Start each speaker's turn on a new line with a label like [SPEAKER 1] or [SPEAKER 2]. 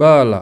[SPEAKER 1] Bala.